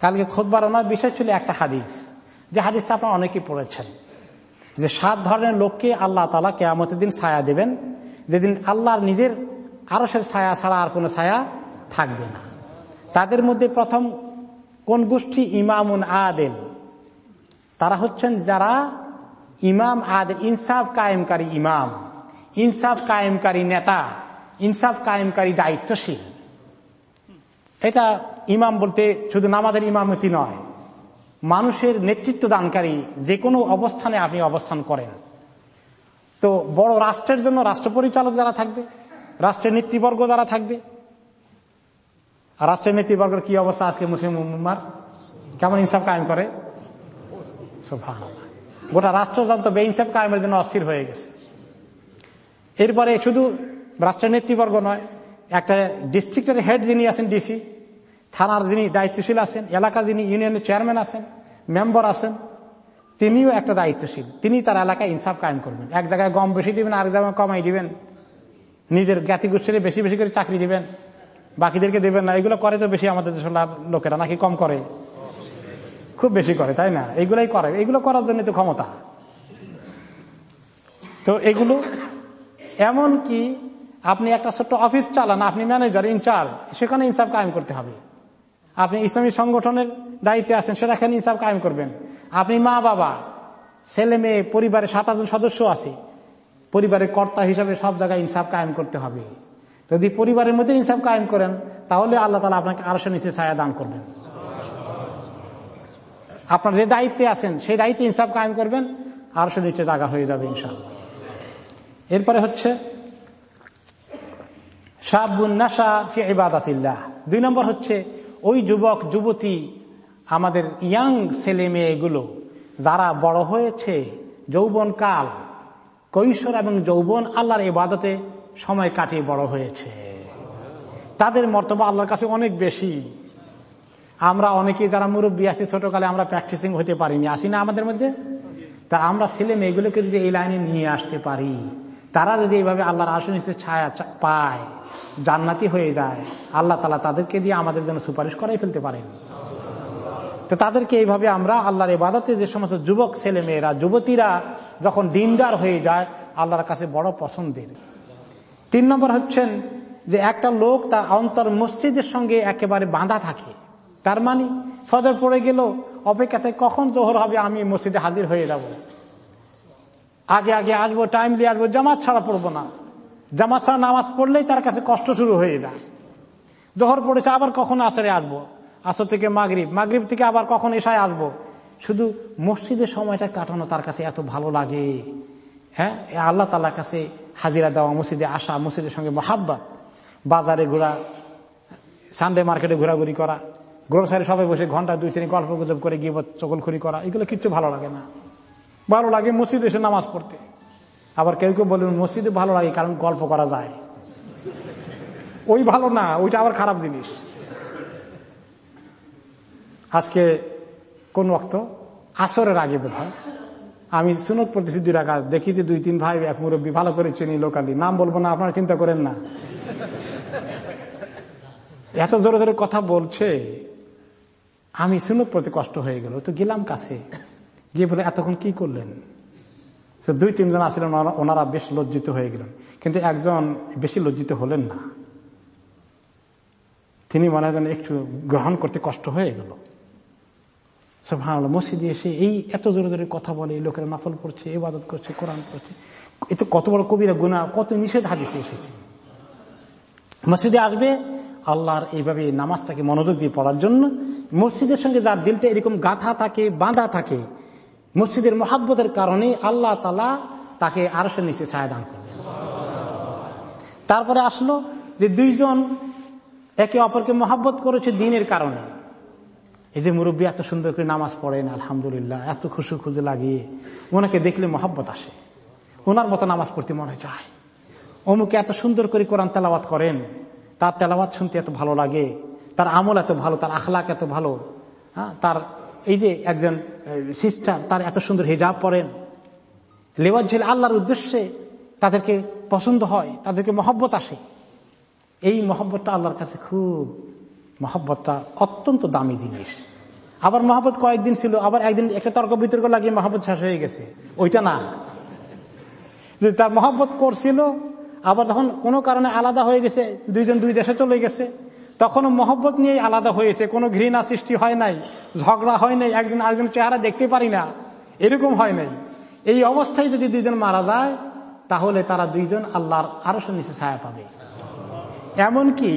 কালকে খোদবার ওনার বিষয় ছিল একটা হাদিস। যে হাদিসটা আপনারা অনেকেই পড়েছেন। যে সাত ধরনের লোককে আল্লাহ তালা কেয়ামতের দিন ছায়া দেবেন। যেদিন আল্লাহর নিজের আরসের ছায়া ছাড়া আর কোনো ছায়া থাকবে না। তাদের মধ্যে প্রথম কোন গোষ্ঠী? ইমামুন আদেল। তারা হচ্ছেন যারা ইমাম আদেল, ইনসাফ কায়েমকারী ইমাম। ইনসাফ কায়েমকারী নেতা। ইনসাফ কায়েমকারী দায়িত্বশীল। এটা ইমাম বলতে শুধু নামাদের ইমামতি নয়। মানুষের নেতৃত্ব দানকারী যে কোনো অবস্থানে আপনি অবস্থান করেন। তো বড় রাষ্ট্রের জন্য রাষ্ট্র পরিচালক যারা থাকবে, রাষ্ট্রের নেতৃবর্গ যারা থাকবে, আর রাষ্ট্রের নেতৃবর্গের কি অবস্থা আজকে মুসলিম উম্মার? কেমন ইনসাফ কায়েম করে? গোটা রাষ্ট্রযন্ত্র বেইনসাফ কায়েমের জন্য অস্থির হয়ে গেছে। এরপরে শুধু রাষ্ট্রের নেতৃবর্গ নয় একটা ডিস্ট্রিক্টের হেড যিনি আছেন ডিসি থানার যিনি দায়িত্বশীল আছেন এলাকা যিনি ইউনিয়নের চেয়ারম্যান আছেন মেম্বার আছেন, তিনিও একটা দায়িত্বশীল। তিনি তার এলাকায় ইনসাফ কায়েম করবেন। এক জায়গায় গম বেশি দিবেন, আরেক জায়গায় কমাই দিবেন। নিজের জ্ঞাতি বেশি বেশি করে চাকরি দিবেন। বাকিদেরকে দেবেন না। এগুলো করে তো বেশি আমাদের দেশের লোকেরা নাকি কম করে। খুব বেশি করে, তাই না? এগুলোই করে। এগুলো করার জন্য তো ক্ষমতা। তো এগুলো এমন কি আপনি একটা ছোট্ট অফিস চালান, আপনি ম্যানেজার ইনচার্জ সেখানে ইনসাফ কায়েম করতে হবে। আপনি ইসলামী সংগঠনের দায়িত্বে আছেন, সেখানে ইনসাফ কায়েম করবেন। আপনি মা বাবা, ছেলে মেয়ে, পরিবারের সাত আটজন সদস্য আছে, পরিবারের কর্তা হিসাবে সব জায়গায় ইনসাফ কায়েম করতে হবে। যদি পরিবারের মধ্যে ইনসাফ কায়েম করেন, তাহলে আল্লাহ তালা আপনাকে আরও নিচে ছায়া দান করবেন। আপনার যে দায়িত্বে আছেন, সেই দায়িত্বে ইনসাফ কায়েম করবেন, আরও নিচে জায়গা হয়ে যাবে ইনশাল্লাহ এরপরে হচ্ছে দুই নম্বর হচ্ছে, ওই যুবক, যুবতী, আমাদের ইয়াং ছেলে মেয়েগুলো, যারা বড় হয়েছে, যৌবন কাল, কৈশোর এবং যৌবন আল্লাহর ইবাদতে সময় কাটিয়ে বড় হয়েছে। তাদের মর্তবা আল্লাহর কাছে অনেক বেশি। আমরা অনেকেই যারা মুরব্বী আছি, ছোটকালে আমরা প্র্যাকটিসিং হতে পারিনি। আসি না আমাদের মধ্যে? তা আমরা ছেলে মেয়েগুলোকে যদি এই লাইনে নিয়ে আসতে পারি, তারা যদি এইভাবে আল্লাহর আসন ছায়া পায় জান্নাতি হয়ে যায়। আল্লাহ তালা তাদেরকে দিয়ে আমাদের জন্য সুপারিশ করাই ফেলতে পারেন। তো তাদেরকে এইভাবে আমরা আল্লাহর ইবাদতে যে সমস্ত যুবক ছেলে মেয়েরা যুবতীরা যখন দিনদার হয়ে যায়, আল্লাহর কাছে বড় পছন্দের। তিন নম্বর হচ্ছেন যে একটা লোক তার অন্তর মসজিদের সঙ্গে একেবারে বাঁধা থাকে। তার মানে ফজর পড়ে গেল, অপেক্ষাতে কখন জোহর হবে, আমি মসজিদে হাজির হয়ে যাব। আগে আগে আসব টাইমলি আসব, জামাত ছাড়া পড়ব না। ছাড়া নামাজ পড়লেই তার কাছে কষ্ট শুরু হয়ে যায়। জোহর পড়েছে, আবার কখন আসরে আসব? আসর থেকে মাগরীব। মাগরীব থেকে আবার কখন এসায় আসব? শুধু মসজিদের সময়টা কাটানো তার কাছে এত ভালো লাগে। হ্যাঁ? আল্লাহ তালার কাছে হাজিরা দেওয়া, মসজিদে আসা, মসজিদের সঙ্গে মহাব্বাত। বাজারে ঘোরা সানডে মার্কেটে ঘোরাঘুরি করা গ্রোসারি সবাই বসে ঘণ্টা দুই, তিন গল্প গুজব করে গিয়ে চকলখুরি করা, এগুলো কিচ্ছু ভালো লাগে না। ভালো লাগে মসজিদে এসে নামাজ পড়তে। আবার কেউ কেউ বলবেন মসজিদে ভালো লাগে কারণ গল্প করা যায়। ওই ভালো না, ওইটা আবার খারাপ জিনিস। আজকে কোন অক্ত আসরের আগে বোধ আমি সুনত পড়তেছি দুই রাখা দেখি যে দুই তিন ভাই, এক মুরব্বী, ভালো করে চিনি লোকালি। নাম বলব না, আপনারা চিন্তা করেন না। এত জোরে জোরে কথা বলছে, আমি সুনত প্রতি কষ্ট হয়ে গেল। তো গেলাম কাছে। গিয়ে বলে, এতক্ষণ কি করলেন? দুই তিনজন আসলেন, ওনারা বেশ লজ্জিত হয়ে গেলেন। কিন্তু একজন বেশি লজ্জিত হলেন না। তিনি মনে হয় একটু গ্রহণ করতে কষ্ট হয়ে গেল। ভালো মসজিদে এসে এই এত জোরে জোরে কথা বলে লোকেরা নাফল পড়ছে ইবাদত করছে, কোরআন করছে এ তো কত বড় কবিরা গুণা কত নিষেধ হাদিসে এসেছে। মসজিদে আসবে, আল্লাহর এইভাবে নামাজটাকে মনোযোগ দিয়ে পড়ার জন্য মসজিদের সঙ্গে যার দিলটা এরকম গাথা থাকে, বাঁধা থাকে মসজিদের মহাব্বতের কারণে আল্লাহ তালা তাকে আরসের নিচে ছায়া দান করবে তারপরে আসলো যে দুইজন একে অপরকে মহাব্বত করেছে দিনের কারণে। এই যে মুরব্বী এত সুন্দর করে নামাজ পড়েন, আলহামদুলিল্লাহ, এত খুশি খুঁজে লাগিয়ে ওনাকে দেখলে মহাব্বত আসে। ওনার মতো নামাজ পড়তে মনে চায় অমুকে এত সুন্দর করে কোরআন তেলাওয়াত করেন, তার তেলাওয়াত শুনতে এত ভালো লাগে, তার আমল এত ভালো, তার আখলাক এত ভালো হ্যাঁ তার এই যে একজন সিস্টার তার এত সুন্দর হিজাব পরেন। লেওয়াজ ঝেলে আল্লাহর উদ্দেশ্যে তাদেরকে পছন্দ হয়, তাদেরকে মহব্বত আসে। এই মহব্বতটা আল্লাহর কাছে খুব, মহব্বতটা অত্যন্ত দামি জিনিস। আবার মহব্বত কয়েকদিন ছিল, আবার একদিন একটা তর্ক বিতর্ক লাগিয়ে মহব্বত শেষ হয়ে গেছে। ওইটা না। যে তার মহব্বত করছিল, আবার যখন কোনো কারণে আলাদা হয়ে গেছে, দুইজন দুই দেশে চলে গেছে তখনও মহব্বত নিয়ে আলাদা হয়েছে। কোনো ঘৃণা সৃষ্টি হয় নাই, ঝগড়া হয় নাই, একজন আরেকজন চেহারা দেখতে পারি না। এরকম হয় নাই। এই অবস্থায় যদি দুইজন মারা যায়, তাহলে তারা দুইজন আল্লাহর আরও নিচে ছায়া পাবে। এমনকি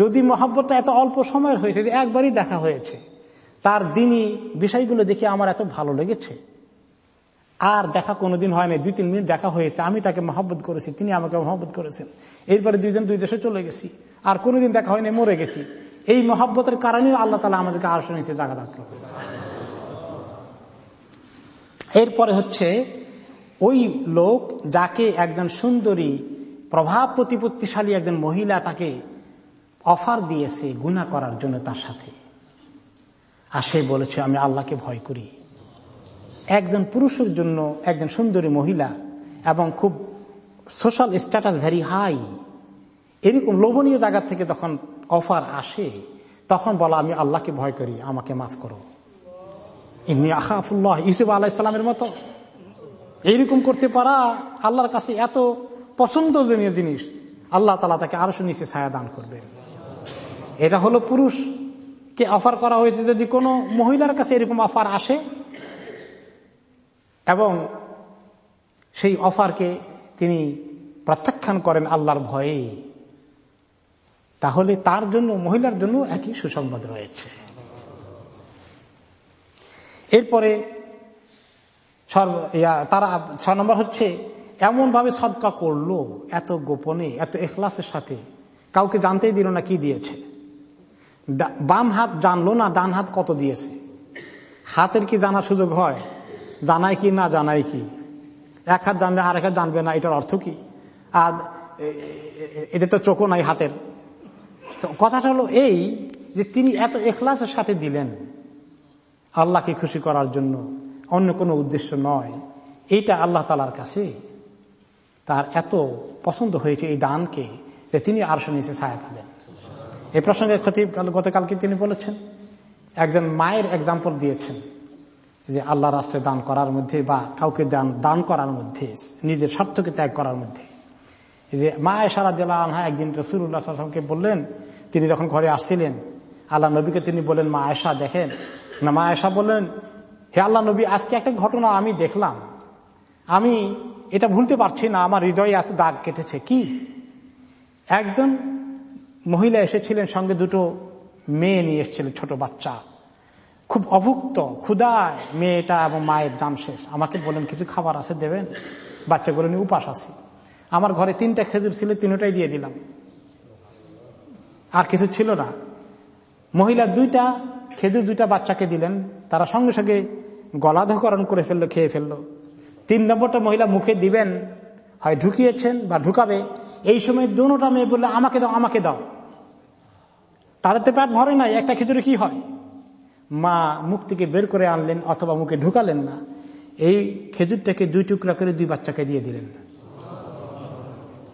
যদি মহাব্বতটা এত অল্প সময়ের হয়েছে যে একবারই দেখা হয়েছে, তার দিনই বিষয়গুলো দেখে আমার এত ভালো লেগেছে। আর দেখা কোনোদিন হয় নাই দুই তিন মিনিট দেখা হয়েছে, আমি তাকে মহব্বত করেছি, তিনি আমাকে মহব্বত করেছেন। এরপরে দুইজন দুই দেশে চলে গেছি, আর কোনোদিন দেখা হয়নি, মরে গেছি। এই মহব্বতের কারণে আল্লাহ তালা আমাদেরকে আর শুনেছে জায়গা রাখল এরপরে হচ্ছে, ওই লোক যাকে একজন সুন্দরী, প্রভাব প্রতিপত্তিশালী একজন মহিলা তাকে অফার দিয়েছে গুণা করার জন্য তার সাথে। আর সে বলেছে, আমি আল্লাহকে ভয় করি। একজন পুরুষের জন্য একজন সুন্দরী মহিলা এবং খুব সোশ্যাল স্ট্যাটাস ভেরি হাই এরকম লোভনীয় জায়গা থেকে যখন অফার আসে, তখন বলা, আমি আল্লাহকে ভয় করি, আমাকে মাফ করো। ইমনি আহাফুল্লাহ ইসুফ আলাহিসাল্লামের মতো। এইরকম করতে পারা আল্লাহর কাছে এত পছন্দজনীয় জিনিস, আল্লাহ তালা তাকে আরও নিচে ছায়া দান করবে এটা হলো পুরুষকে অফার করা হয়েছে যদি কোনো মহিলার কাছে এরকম অফার আসে এবং সেই অফারকে তিনি প্রত্যাখ্যান করেন আল্লাহর ভয়ে। তাহলে তার জন্য, মহিলার জন্য একই সুসংবাদ রয়েছে। এরপরে তারা ছ নম্বর হচ্ছে এমন ভাবে সদকা করল, এত গোপনে, এত এখলাসের সাথে। কাউকে জানতেই দিল না কি দিয়েছে। বাম হাত জানলো না, ডান হাত কত দিয়েছে। হাতের কি জানার সুযোগ হয়? জানাই কি, না জানাই কি? এক হাত জানবে আর এক হাত জানবে না, এটার অর্থ কি? আর এদের তো চোখও নাই হাতের। কথাটা হলো এই যে তিনি এত এখলাসের সাথে দিলেন আল্লাহকে খুশি করার জন্য, অন্য কোনো উদ্দেশ্য নয়। এইটা আল্লাহ তালার কাছে তার এত পছন্দ হয়েছে এই দানকে যে তিনি আর নিচে ছায়া পাবেন। এই প্রসঙ্গে ক্ষতি গতকালকে তিনি বলেছেন, একজন মায়ের এক্সাম্পল দিয়েছেন। যে আল্লাহ রাস্তায় দান করার মধ্যে বা কাউকে দান দান করার মধ্যে, নিজের স্বার্থকে ত্যাগ করার মধ্যে। যে মা এসারা দিল্লা আনহা একদিন রসুল্লাহামকে বললেন, তিনি যখন ঘরে আসছিলেন, আল্লাহ নবীকে তিনি বললেন, মা আয়সা দেখেন। না, মা আয়সা বললেন, হে আল্লাহ নবী, আজকে একটা ঘটনা আমি দেখলাম। আমি এটা ভুলতে পারছি না, আমার হৃদয়ে এত দাগ কেটেছে। কি? একজন মহিলা এসেছিলেন, সঙ্গে দুটো মেয়ে নিয়ে এসেছিলেন ছোট বাচ্চা। খুব অভুক্ত ক্ষুদায় মেয়েটা এবং মায়ের জাম শেষ। আমাকে বলেন, কিছু খাবার আছে দেবেন? বাচ্চাগুলো নিয়ে উপাস আছি। আমার ঘরে তিনটা খেজুর ছিল, তিনটাই দিয়ে দিলাম। আর কিছু ছিল না। মহিলা দুইটা, খেজুর দুইটা বাচ্চাকে দিলেন। তারা সঙ্গে সঙ্গে গলাধকরণ করে ফেলল, খেয়ে ফেলল। তিন নম্বরটা মহিলা মুখে দিবেন, হয় ঢুকিয়েছেন বা ঢুকাবে, এই সময় দুটা মেয়ে বললে, আমাকে দাও আমাকে দাও। তাদের তো পেট ভরে নাই, একটা খেজুরে কি হয়? মা মুখ থেকে বের করে আনলেন অথবা মুখে ঢুকালেন না। এই খেজুরটাকে দুই টুকরা করে দুই বাচ্চাকে দিয়ে দিলেন।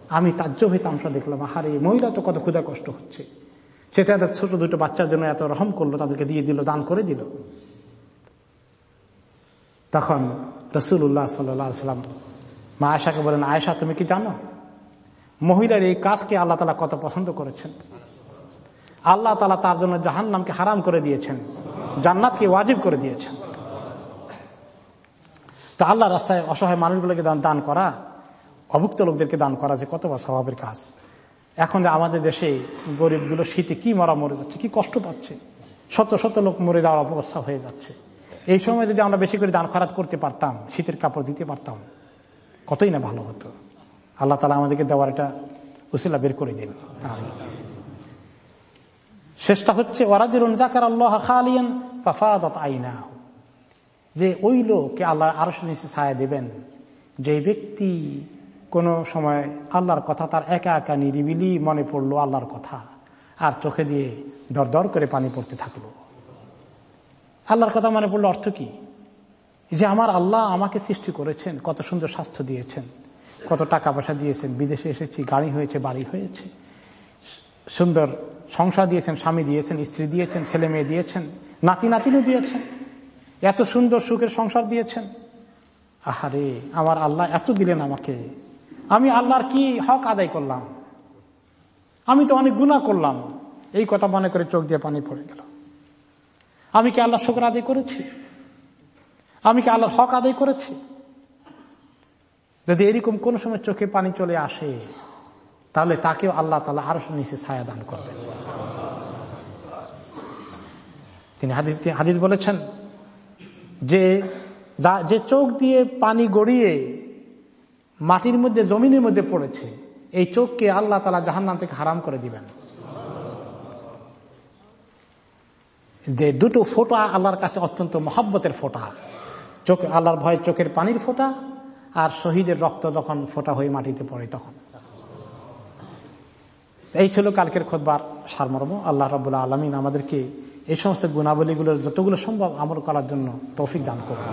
আমি তাজ্য হয়ে তামসা দেখলাম, আহারে মহিলা তো কত ক্ষুদা কষ্ট হচ্ছে। সেটা এত ছোট দুটো বাচ্চার জন্য এত রহম করল, তাদেরকে দিয়ে দিল, দান করে দিল। তখন রসুল্লাহ সাল্লাম মা আয়সাকে বলেন আয়সা তুমি কি জানো? মহিলার এই কাজকে আল্লাহ তালা কত পছন্দ করেছেন। আল্লাহ তালা তার জন্য জাহান নামকে হারাম করে দিয়েছেন। জান্নাতকে ওয়াজিব করে দিয়েছেন। তা আল্লাহ রাস্তায় অসহায় মানুষগুলোকে দান করা, অভুক্ত লোকদেরকে দান করা যে কত বা স্বভাবের কাজ। এখন যে আমাদের দেশে গরিবগুলো শীতে কি মরা মরে যাচ্ছে, কি কষ্ট পাচ্ছে। শত শত লোক মরে যাওয়ার অবস্থা হয়ে যাচ্ছে। এই সময় যদি আমরা বেশি করে দান খরাত করতে পারতাম, শীতের কাপড় দিতে পারতাম, কতই না ভালো হতো। আল্লাহ তালা আমাদেরকে দেওয়ার একটা উসিলা বের করে দিন। শেষটা হচ্ছে যে ওই লোককে আল্লাহ আরও নিচে ছায়া দেবেন। যে ব্যক্তি কোন সময় আল্লাহর কথা তার একা একা নিরিবিলি মনে পড়ল আল্লাহর কথা, আর চোখে দিয়ে দর দর করে পানি পড়তে থাকল। আল্লাহর কথা মনে পড়ল অর্থ কি? যে আমার আল্লাহ আমাকে সৃষ্টি করেছেন, কত সুন্দর স্বাস্থ্য দিয়েছেন, কত টাকা পয়সা দিয়েছেন, বিদেশে এসেছি, গাড়ি হয়েছে, বাড়ি হয়েছে, সুন্দর সংসার দিয়েছেন, স্বামী দিয়েছেন, স্ত্রী দিয়েছেন, ছেলে মেয়ে দিয়েছেন, নাতি নাতিনও দিয়েছেন। এত সুন্দর সুখের সংসার দিয়েছেন। আহারে, আমার আল্লাহ এত দিলেন আমাকে। আমি আল্লাহর কি হক আদায় করলাম? আমি তো অনেক গুণা করলাম। এই কথা মনে করে চোখ দিয়ে পানি পড়ে গেল। আমি কি আল্লাহ শুক্র আদায় করেছি? আমি কি আল্লাহর হক আদায় করেছি? যদি এরকম কোন সময় চোখে পানি চলে আসে তাহলে তাকেও আল্লাহ তালা আরও নিচে ছায়া দান করবেন তিনি হাদিস হাদিস বলেছেন যে যে চোখ দিয়ে পানি গড়িয়ে মাটির মধ্যে, জমিনের মধ্যে পড়েছে, এই চোখকে আল্লাহ তালা জাহান্নাম থেকে হারাম করে দিবেন। যে দুটো ফোটা আল্লাহর কাছে অত্যন্ত মহাব্বতের ফোটা। চোখ আল্লাহর ভয় চোখের পানির ফোটা আর শহীদের রক্ত যখন ফোটা হয়ে মাটিতে পড়ে তখন। এই ছিল কালকের খোদবার সারমর্ম। আল্লাহ রবুল্লা আলমিন আমাদেরকে এই সমস্ত গুণাবলীগুলোর যতগুলো সম্ভব আমল করার জন্য তৌফিক দান করব